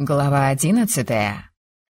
Глава одиннадцатая.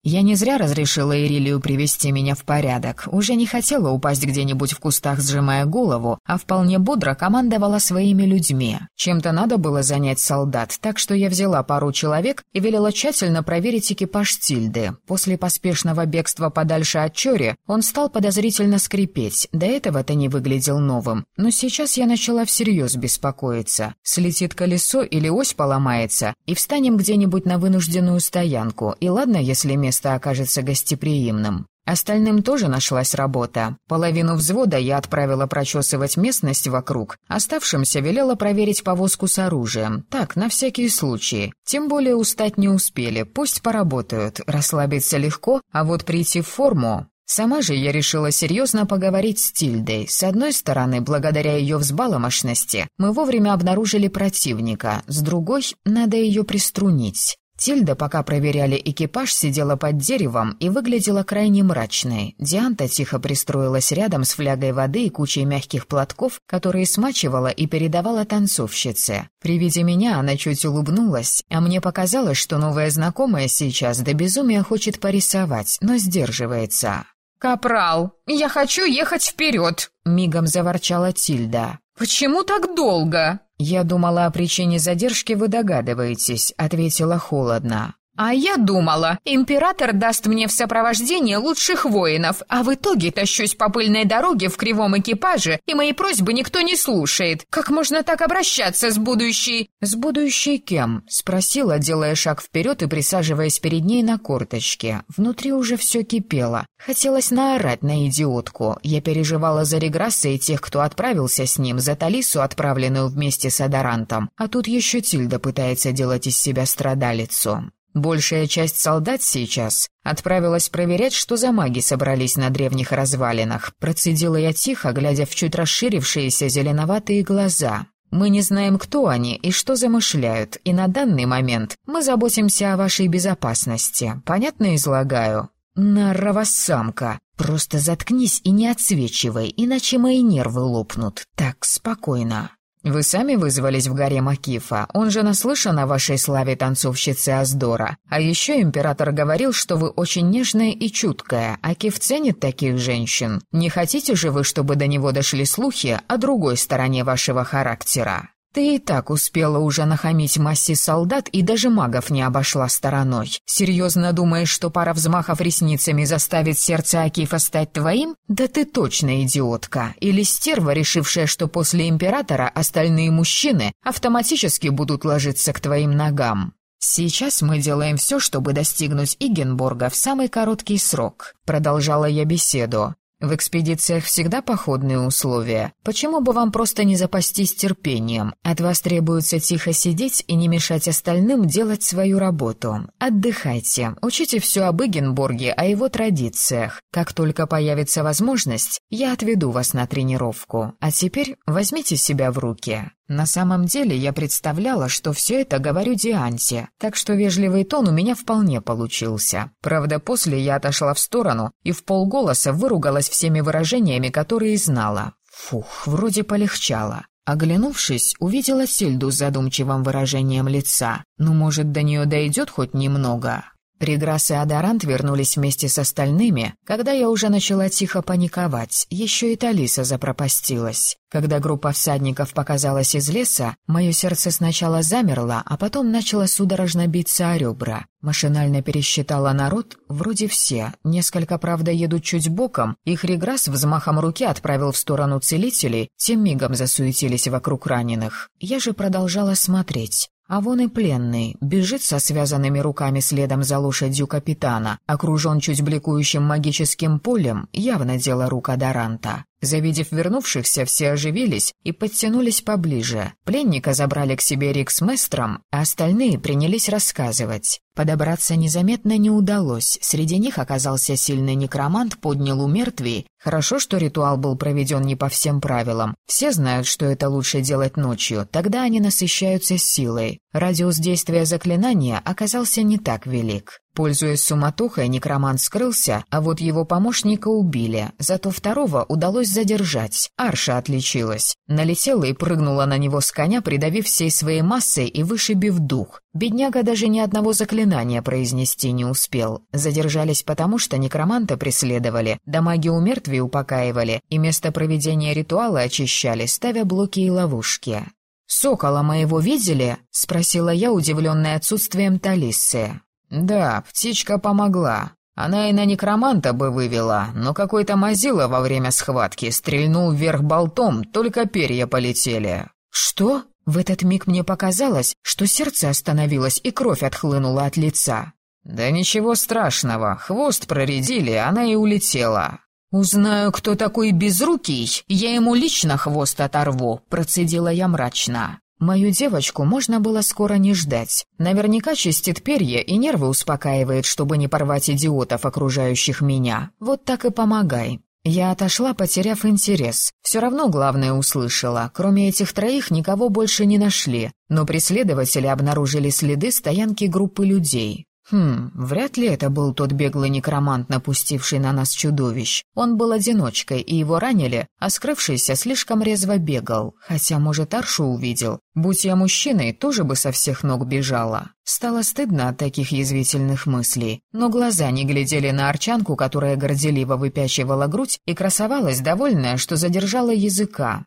Я не зря разрешила Ирилию привести меня в порядок. Уже не хотела упасть где-нибудь в кустах, сжимая голову, а вполне бодро командовала своими людьми. Чем-то надо было занять солдат, так что я взяла пару человек и велела тщательно проверить экипаж Тильды. После поспешного бегства подальше от Чори он стал подозрительно скрипеть. До этого это не выглядел новым. Но сейчас я начала всерьез беспокоиться. Слетит колесо или ось поломается, и встанем где-нибудь на вынужденную стоянку. И ладно, если место место окажется гостеприимным. Остальным тоже нашлась работа. Половину взвода я отправила прочесывать местность вокруг, оставшимся велела проверить повозку с оружием. Так, на всякий случай. Тем более устать не успели, пусть поработают, расслабиться легко, а вот прийти в форму... Сама же я решила серьезно поговорить с Тильдой. С одной стороны, благодаря ее взбаломошности, мы вовремя обнаружили противника, с другой, надо ее приструнить. Тильда, пока проверяли экипаж, сидела под деревом и выглядела крайне мрачной. Дианта тихо пристроилась рядом с флягой воды и кучей мягких платков, которые смачивала и передавала танцовщице. При виде меня она чуть улыбнулась, а мне показалось, что новая знакомая сейчас до безумия хочет порисовать, но сдерживается. «Капрал, я хочу ехать вперед!» — мигом заворчала Тильда. «Почему так долго?» «Я думала, о причине задержки вы догадываетесь», — ответила холодно. «А я думала, император даст мне в сопровождение лучших воинов, а в итоге тащусь по пыльной дороге в кривом экипаже, и мои просьбы никто не слушает. Как можно так обращаться с будущей...» «С будущей кем?» — спросила, делая шаг вперед и присаживаясь перед ней на корточке. Внутри уже все кипело. Хотелось наорать на идиотку. Я переживала за Реграсса и тех, кто отправился с ним, за Талису, отправленную вместе с Адорантом. А тут еще Тильда пытается делать из себя страдалицу. Большая часть солдат сейчас отправилась проверять, что за маги собрались на древних развалинах. Процедила я тихо, глядя в чуть расширившиеся зеленоватые глаза. Мы не знаем, кто они и что замышляют, и на данный момент мы заботимся о вашей безопасности. Понятно излагаю? Нарова самка. Просто заткнись и не отсвечивай, иначе мои нервы лопнут. Так, спокойно. «Вы сами вызвались в горе Макифа. Он же наслышан о вашей славе танцовщицы Аздора. А еще император говорил, что вы очень нежная и чуткая. Акиф ценит таких женщин. Не хотите же вы, чтобы до него дошли слухи о другой стороне вашего характера?» Ты и так успела уже нахамить массе солдат и даже магов не обошла стороной. Серьезно думаешь, что пара взмахов ресницами заставит сердце Акифа стать твоим? Да ты точно идиотка. Или стерва, решившая, что после императора остальные мужчины автоматически будут ложиться к твоим ногам. «Сейчас мы делаем все, чтобы достигнуть Игенборга в самый короткий срок», — продолжала я беседу. В экспедициях всегда походные условия. Почему бы вам просто не запастись терпением? От вас требуется тихо сидеть и не мешать остальным делать свою работу. Отдыхайте, учите все об Игенборге, о его традициях. Как только появится возможность, я отведу вас на тренировку. А теперь возьмите себя в руки. На самом деле я представляла, что все это говорю Дианте, так что вежливый тон у меня вполне получился. Правда, после я отошла в сторону и в полголоса выругалась всеми выражениями, которые знала. Фух, вроде полегчало. Оглянувшись, увидела Сильду с задумчивым выражением лица. Ну, может, до нее дойдет хоть немного. Реграсс и Адорант вернулись вместе с остальными, когда я уже начала тихо паниковать, еще и Талиса запропастилась. Когда группа всадников показалась из леса, мое сердце сначала замерло, а потом начало судорожно биться о ребра. Машинально пересчитала народ, вроде все. Несколько, правда, едут чуть боком, их Реграсс взмахом руки отправил в сторону целителей, тем мигом засуетились вокруг раненых. Я же продолжала смотреть. А вон и пленный, бежит со связанными руками следом за лошадью капитана, окружен чуть бликующим магическим полем, явно дело рук Адоранта. Завидев вернувшихся, все оживились и подтянулись поближе. Пленника забрали к себе Рик с Местром, а остальные принялись рассказывать. Подобраться незаметно не удалось. Среди них оказался сильный некромант, поднял у мертвей. Хорошо, что ритуал был проведен не по всем правилам. Все знают, что это лучше делать ночью, тогда они насыщаются силой. Радиус действия заклинания оказался не так велик. Пользуясь суматохой, некромант скрылся, а вот его помощника убили. Зато второго удалось задержать. Арша отличилась. Налетела и прыгнула на него с коня, придавив всей своей массой и вышибив дух. Бедняга даже ни одного заклинания произнести не успел. Задержались потому, что некроманта преследовали, да маги у мертвей упокаивали, и место проведения ритуала очищали, ставя блоки и ловушки. «Сокола моего видели?» — спросила я, удивленная отсутствием Талиссы. «Да, птичка помогла. Она и на некроманта бы вывела, но какой-то мазила во время схватки стрельнул вверх болтом, только перья полетели». «Что?» В этот миг мне показалось, что сердце остановилось и кровь отхлынула от лица. «Да ничего страшного, хвост проредили, она и улетела». «Узнаю, кто такой безрукий, я ему лично хвост оторву», — процедила я мрачно. Мою девочку можно было скоро не ждать. Наверняка чистит перья и нервы успокаивает, чтобы не порвать идиотов, окружающих меня. Вот так и помогай. Я отошла, потеряв интерес. Все равно главное услышала. Кроме этих троих никого больше не нашли. Но преследователи обнаружили следы стоянки группы людей. Хм, вряд ли это был тот беглый некромант, напустивший на нас чудовищ. Он был одиночкой, и его ранили, а скрывшийся слишком резво бегал. Хотя, может, Аршу увидел. Будь я мужчиной, тоже бы со всех ног бежала. Стало стыдно от таких язвительных мыслей, но глаза не глядели на арчанку, которая горделиво выпячивала грудь и красовалась, довольная, что задержала языка.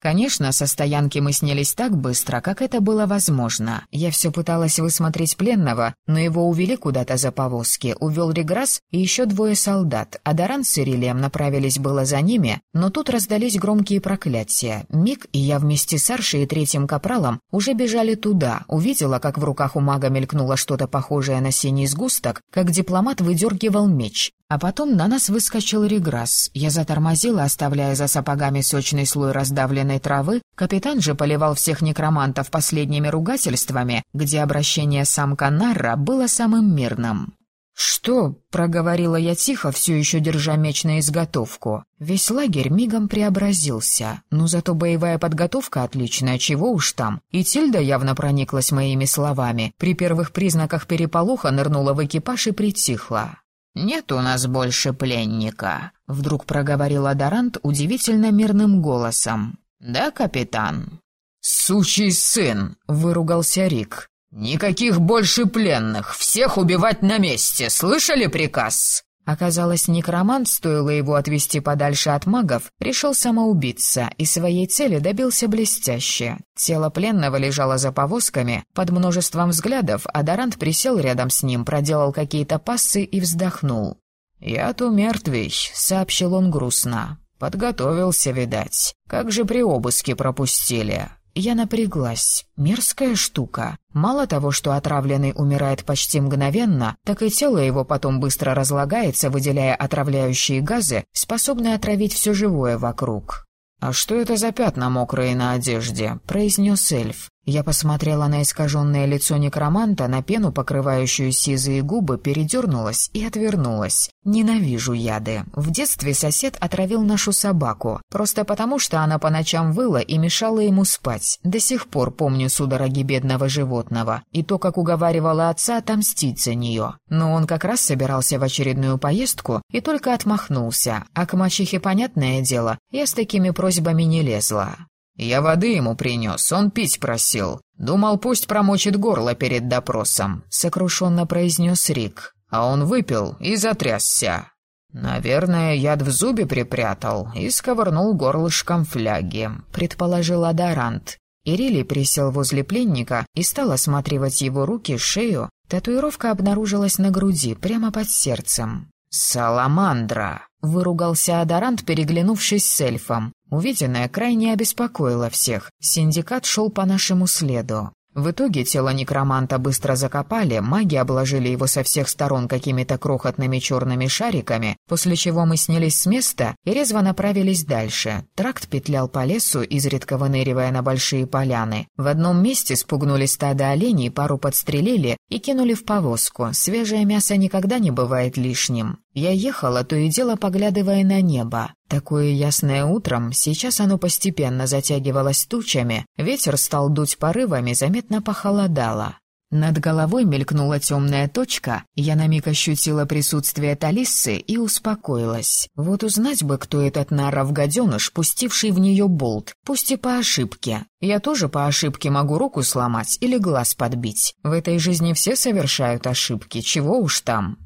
Конечно, со стоянки мы снялись так быстро, как это было возможно. Я все пыталась высмотреть пленного, но его увели куда-то за повозки, увел Реграсс и еще двое солдат, а Даран с Ирилием направились было за ними, но тут раздались громкие проклятия. Миг и я вместе с Аршей и третьим капралом уже бежали туда, увидела, как в руках у мага мелькнуло что-то похожее на синий сгусток, как дипломат выдергивал меч. А потом на нас выскочил реграсс. Я затормозила, оставляя за сапогами сочный слой раздавленной травы. Капитан же поливал всех некромантов последними ругательствами, где обращение самка Нарра было самым мирным. «Что?» — проговорила я тихо, все еще держа меч на изготовку. Весь лагерь мигом преобразился. Но зато боевая подготовка отличная, чего уж там. И Тильда явно прониклась моими словами. При первых признаках переполоха нырнула в экипаж и притихла. «Нет у нас больше пленника», — вдруг проговорил Адорант удивительно мирным голосом. «Да, капитан?» «Сучий сын!» — выругался Рик. «Никаких больше пленных! Всех убивать на месте! Слышали приказ?» Оказалось, некромант, стоило его отвести подальше от магов, решил самоубиться и своей цели добился блестяще. Тело пленного лежало за повозками, под множеством взглядов, а Дорант присел рядом с ним, проделал какие-то пассы и вздохнул. «Я-то мертвый», — сообщил он грустно. «Подготовился, видать. Как же при обыске пропустили?» Я напряглась. Мерзкая штука. Мало того, что отравленный умирает почти мгновенно, так и тело его потом быстро разлагается, выделяя отравляющие газы, способные отравить все живое вокруг. «А что это за пятна мокрые на одежде?» — произнес эльф. Я посмотрела на искаженное лицо некроманта, на пену, покрывающую сизые губы, передернулась и отвернулась. Ненавижу яды. В детстве сосед отравил нашу собаку, просто потому, что она по ночам выла и мешала ему спать. До сих пор помню судороги бедного животного и то, как уговаривала отца отомстить за нее. Но он как раз собирался в очередную поездку и только отмахнулся, а к мачехе, понятное дело, я с такими просьбами не лезла. Я воды ему принес, он пить просил. Думал, пусть промочит горло перед допросом», — сокрушенно произнес Рик. А он выпил и затрясся. «Наверное, яд в зубе припрятал и сковырнул горлышком фляги», — предположил Адарант. Ирили присел возле пленника и стал осматривать его руки, шею. Татуировка обнаружилась на груди, прямо под сердцем. «Саламандра!» — выругался Адарант, переглянувшись с эльфом. Увиденное крайне обеспокоило всех. Синдикат шел по нашему следу. В итоге тело некроманта быстро закопали, маги обложили его со всех сторон какими-то крохотными черными шариками, после чего мы снялись с места и резво направились дальше. Тракт петлял по лесу, изредка выныривая на большие поляны. В одном месте спугнули стадо оленей, пару подстрелили и кинули в повозку. Свежее мясо никогда не бывает лишним. Я ехала, то и дело поглядывая на небо. Такое ясное утром, сейчас оно постепенно затягивалось тучами, ветер стал дуть порывами, заметно похолодало. Над головой мелькнула темная точка, я на миг ощутила присутствие Талиссы и успокоилась. Вот узнать бы, кто этот наров-гаденыш, пустивший в нее болт, пусть и по ошибке. Я тоже по ошибке могу руку сломать или глаз подбить. В этой жизни все совершают ошибки, чего уж там.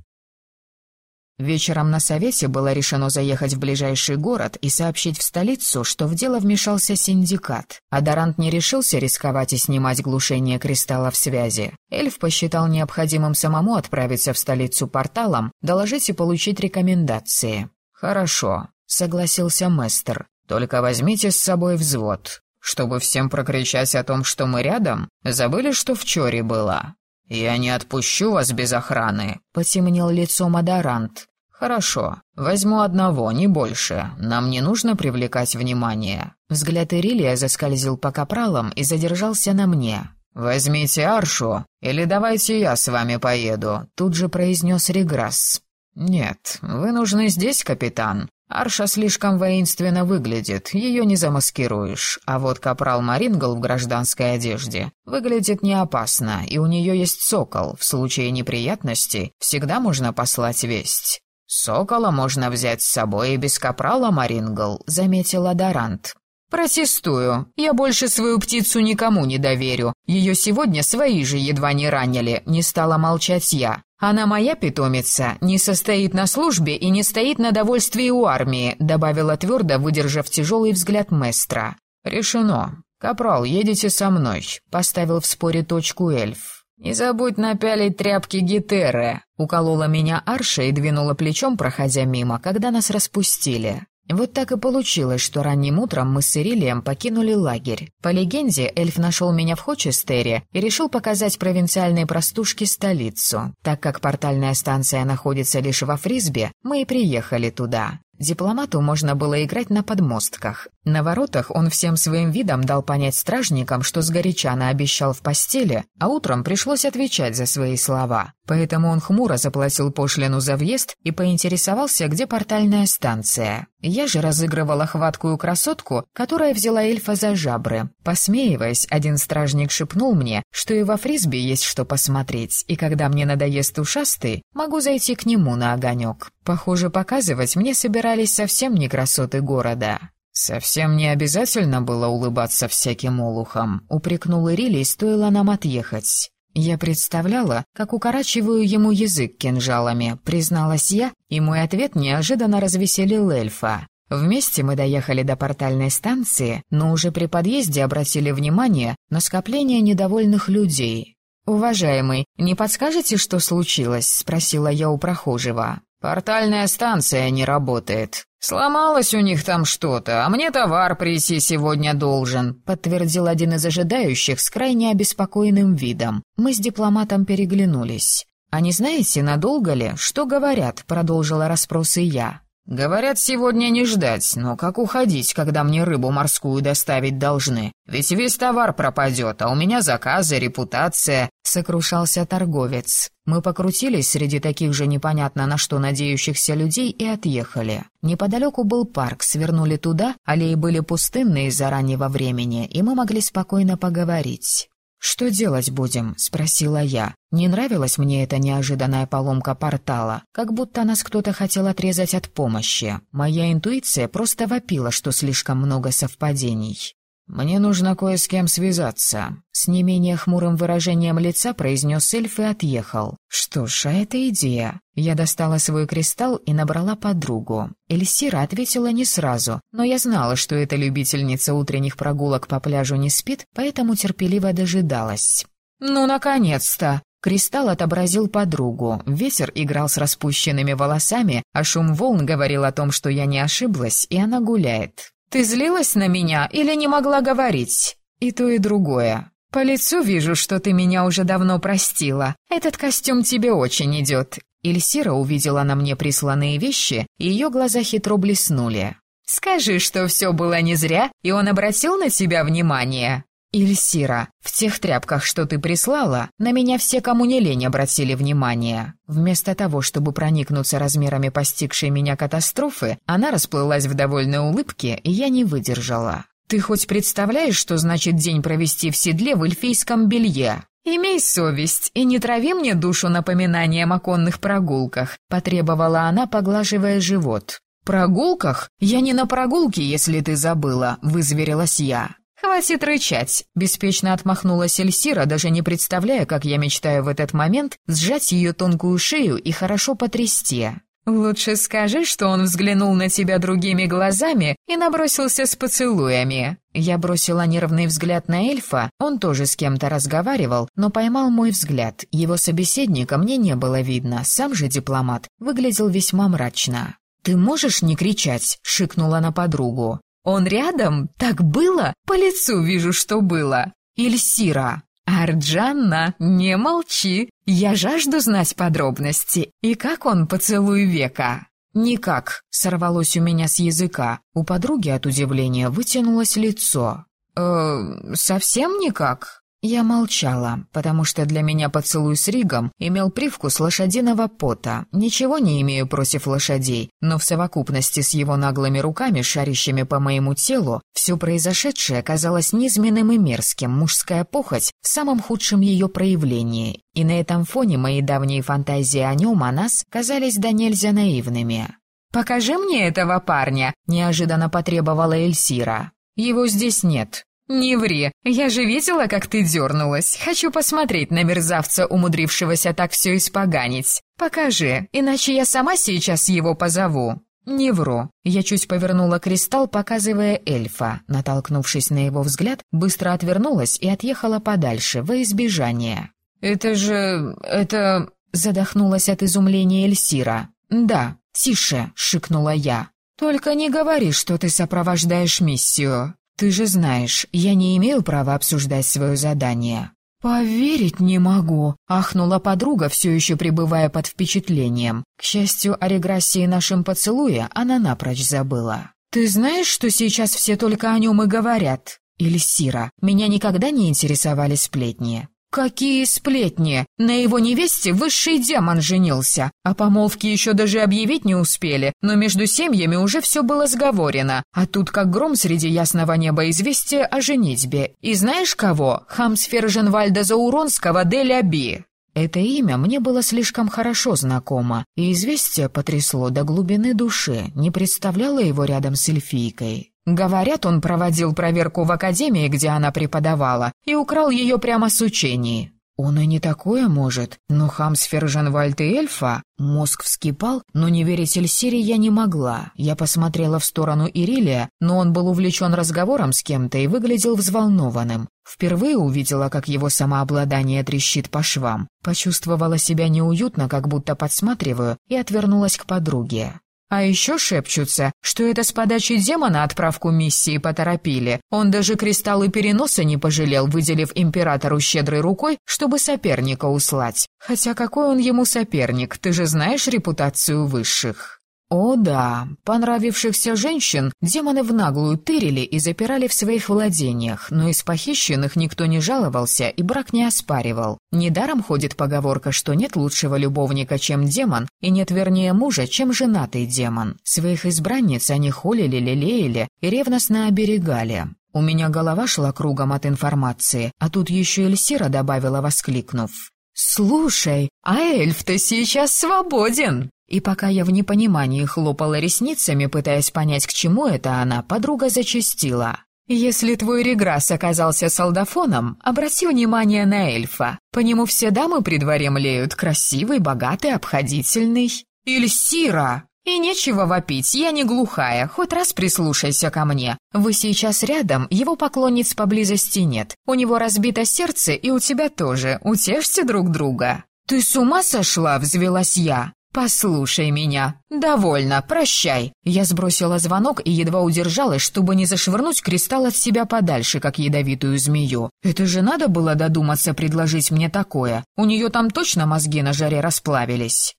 Вечером на совете было решено заехать в ближайший город и сообщить в столицу, что в дело вмешался синдикат. Адарант не решился рисковать и снимать глушение кристаллов связи. Эльф посчитал необходимым самому отправиться в столицу порталом, доложить и получить рекомендации. «Хорошо», — согласился Местер. «Только возьмите с собой взвод. Чтобы всем прокричать о том, что мы рядом, забыли, что в Чоре было. «Я не отпущу вас без охраны», — потемнел лицо Мадарант. «Хорошо, возьму одного, не больше. Нам не нужно привлекать внимание». Взгляд Ирилия заскользил по капралам и задержался на мне. «Возьмите Аршу, или давайте я с вами поеду», — тут же произнес Реграсс. «Нет, вы нужны здесь, капитан. Арша слишком воинственно выглядит, ее не замаскируешь, а вот капрал Марингл в гражданской одежде выглядит не опасно, и у нее есть сокол, в случае неприятностей всегда можно послать весть. «Сокола можно взять с собой и без капрала, Марингл», — заметила Дорант. «Протестую. Я больше свою птицу никому не доверю. Ее сегодня свои же едва не ранили», — не стала молчать я. «Она моя питомица, не состоит на службе и не стоит на довольствии у армии», добавила твердо, выдержав тяжелый взгляд мэстра. «Решено. Капрал, едете со мной», — поставил в споре точку эльф. «Не забудь напялить тряпки гитеры», — уколола меня Арша и двинула плечом, проходя мимо, когда нас распустили. Вот так и получилось, что ранним утром мы с Ирилием покинули лагерь. По легенде, эльф нашел меня в Хочестере и решил показать провинциальной простушке столицу. Так как портальная станция находится лишь во Фрисбе, мы и приехали туда. Дипломату можно было играть на подмостках. На воротах он всем своим видом дал понять стражникам, что сгоряча обещал в постели, а утром пришлось отвечать за свои слова. Поэтому он хмуро заплатил пошлину за въезд и поинтересовался, где портальная станция. Я же разыгрывала хваткую красотку, которая взяла эльфа за жабры. Посмеиваясь, один стражник шепнул мне, что и во Фрисбе есть что посмотреть, и когда мне надоест ушастый, могу зайти к нему на огонек. Похоже, показывать мне собирались совсем не красоты города. «Совсем не обязательно было улыбаться всяким олухам», — упрекнул Ирили, стоило нам отъехать. Я представляла, как укорачиваю ему язык кинжалами, призналась я, и мой ответ неожиданно развеселил эльфа. Вместе мы доехали до портальной станции, но уже при подъезде обратили внимание на скопление недовольных людей. «Уважаемый, не подскажете, что случилось?» — спросила я у прохожего. «Портальная станция не работает. Сломалось у них там что-то, а мне товар прийти сегодня должен», подтвердил один из ожидающих с крайне обеспокоенным видом. Мы с дипломатом переглянулись. «А не знаете, надолго ли? Что говорят?» — продолжила расспросы я. «Говорят, сегодня не ждать, но как уходить, когда мне рыбу морскую доставить должны? Ведь весь товар пропадет, а у меня заказы, репутация», — сокрушался торговец. Мы покрутились среди таких же непонятно на что надеющихся людей и отъехали. Неподалеку был парк, свернули туда, аллеи были пустынные из-за раннего времени, и мы могли спокойно поговорить. «Что делать будем?» — спросила я. Не нравилась мне эта неожиданная поломка портала, как будто нас кто-то хотел отрезать от помощи. Моя интуиция просто вопила, что слишком много совпадений. «Мне нужно кое с кем связаться», — с не менее хмурым выражением лица произнес эльф и отъехал. Что ж, а это идея. Я достала свой кристалл и набрала подругу. Эльсира ответила не сразу, но я знала, что эта любительница утренних прогулок по пляжу не спит, поэтому терпеливо дожидалась. «Ну, наконец-то!» Кристалл отобразил подругу. Ветер играл с распущенными волосами, а шум волн говорил о том, что я не ошиблась, и она гуляет. Ты злилась на меня или не могла говорить? И то, и другое. По лицу вижу, что ты меня уже давно простила. Этот костюм тебе очень идет. Ильсира увидела на мне присланные вещи, и ее глаза хитро блеснули. «Скажи, что все было не зря, и он обратил на тебя внимание». Ильсира, в тех тряпках, что ты прислала, на меня все, кому не лень, обратили внимание. Вместо того, чтобы проникнуться размерами постигшей меня катастрофы, она расплылась в довольной улыбке, и я не выдержала. Ты хоть представляешь, что значит день провести в седле в эльфийском белье? «Имей совесть и не трави мне душу напоминанием о конных прогулках», — потребовала она, поглаживая живот. «Прогулках? Я не на прогулке, если ты забыла», — вызверилась я. «Хватит рычать!» — беспечно отмахнулась Эльсира, даже не представляя, как я мечтаю в этот момент сжать ее тонкую шею и хорошо потрясти. «Лучше скажи, что он взглянул на тебя другими глазами и набросился с поцелуями». Я бросила нервный взгляд на эльфа, он тоже с кем-то разговаривал, но поймал мой взгляд. Его собеседника мне не было видно, сам же дипломат выглядел весьма мрачно. «Ты можешь не кричать?» — шикнула на подругу. «Он рядом? Так было? По лицу вижу, что было. Ильсира!» «Арджанна, не молчи! Я жажду знать подробности. И как он поцелуй века?» «Никак», — сорвалось у меня с языка. У подруги от удивления вытянулось лицо. «Э, совсем никак?» Я молчала, потому что для меня поцелуй с Ригом имел привкус лошадиного пота. Ничего не имею против лошадей, но в совокупности с его наглыми руками, шарящими по моему телу, все произошедшее казалось низменным и мерзким, мужская похоть в самом худшем ее проявлении. И на этом фоне мои давние фантазии о нем, о нас, казались до нельзя наивными. «Покажи мне этого парня», — неожиданно потребовала Эльсира. «Его здесь нет», «Не ври, я же видела, как ты дернулась. Хочу посмотреть на мерзавца, умудрившегося так все испоганить. Покажи, иначе я сама сейчас его позову». «Не вру». Я чуть повернула кристалл, показывая эльфа. Натолкнувшись на его взгляд, быстро отвернулась и отъехала подальше, во избежание. «Это же... это...» Задохнулась от изумления Эльсира. «Да, тише», — шикнула я. «Только не говори, что ты сопровождаешь миссию». «Ты же знаешь, я не имею права обсуждать свое задание». «Поверить не могу», — ахнула подруга, все еще пребывая под впечатлением. К счастью, о регрессии нашем поцелуе она напрочь забыла. «Ты знаешь, что сейчас все только о нем и говорят?» «Ильсира, меня никогда не интересовали сплетни. Какие сплетни! На его невесте высший демон женился, а помолвки еще даже объявить не успели, но между семьями уже все было сговорено, а тут как гром среди ясного неба известие о женитьбе. И знаешь кого? Хамсфер Женвальда Зауронского де Ляби. Это имя мне было слишком хорошо знакомо, и известие потрясло до глубины души, не представляло его рядом с эльфийкой. Говорят, он проводил проверку в академии, где она преподавала, и украл ее прямо с учений. Он и не такое может, но Хамсфер Жанвальд и эльфа... Мозг вскипал, но не верить Эльсире я не могла. Я посмотрела в сторону Ирилия, но он был увлечен разговором с кем-то и выглядел взволнованным. Впервые увидела, как его самообладание трещит по швам. Почувствовала себя неуютно, как будто подсматриваю, и отвернулась к подруге. А еще шепчутся, что это с подачи демона отправку миссии поторопили. Он даже кристаллы переноса не пожалел, выделив императору щедрой рукой, чтобы соперника услать. Хотя какой он ему соперник, ты же знаешь репутацию высших. О да, понравившихся женщин демоны в наглую тырили и запирали в своих владениях, но из похищенных никто не жаловался и брак не оспаривал. Недаром ходит поговорка, что нет лучшего любовника, чем демон, и нет вернее мужа, чем женатый демон. Своих избранниц они холили, лелеяли и ревностно оберегали. У меня голова шла кругом от информации, а тут еще Эльсира добавила, воскликнув. «Слушай, а эльф-то сейчас свободен!» И пока я в непонимании хлопала ресницами, пытаясь понять, к чему это она, подруга зачастила. «Если твой реграсс оказался солдафоном, обрати внимание на эльфа. По нему все дамы при дворе млеют, красивый, богатый, обходительный. Ильсира! И нечего вопить, я не глухая, хоть раз прислушайся ко мне. Вы сейчас рядом, его поклонниц поблизости нет. У него разбито сердце, и у тебя тоже. Утешьте друг друга». «Ты с ума сошла?» — взвелась я. «Послушай меня. Довольно, прощай». Я сбросила звонок и едва удержалась, чтобы не зашвырнуть кристалл от себя подальше, как ядовитую змею. Это же надо было додуматься предложить мне такое. У нее там точно мозги на жаре расплавились.